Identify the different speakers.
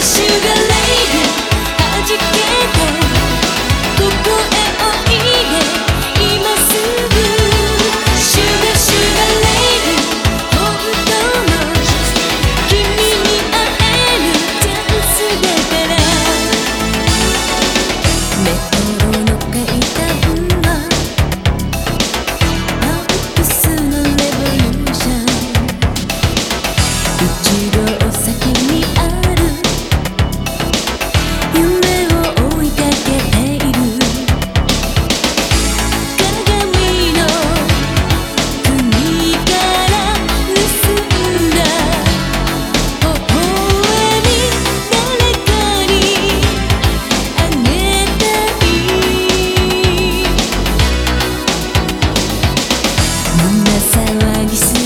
Speaker 1: sugar gitsin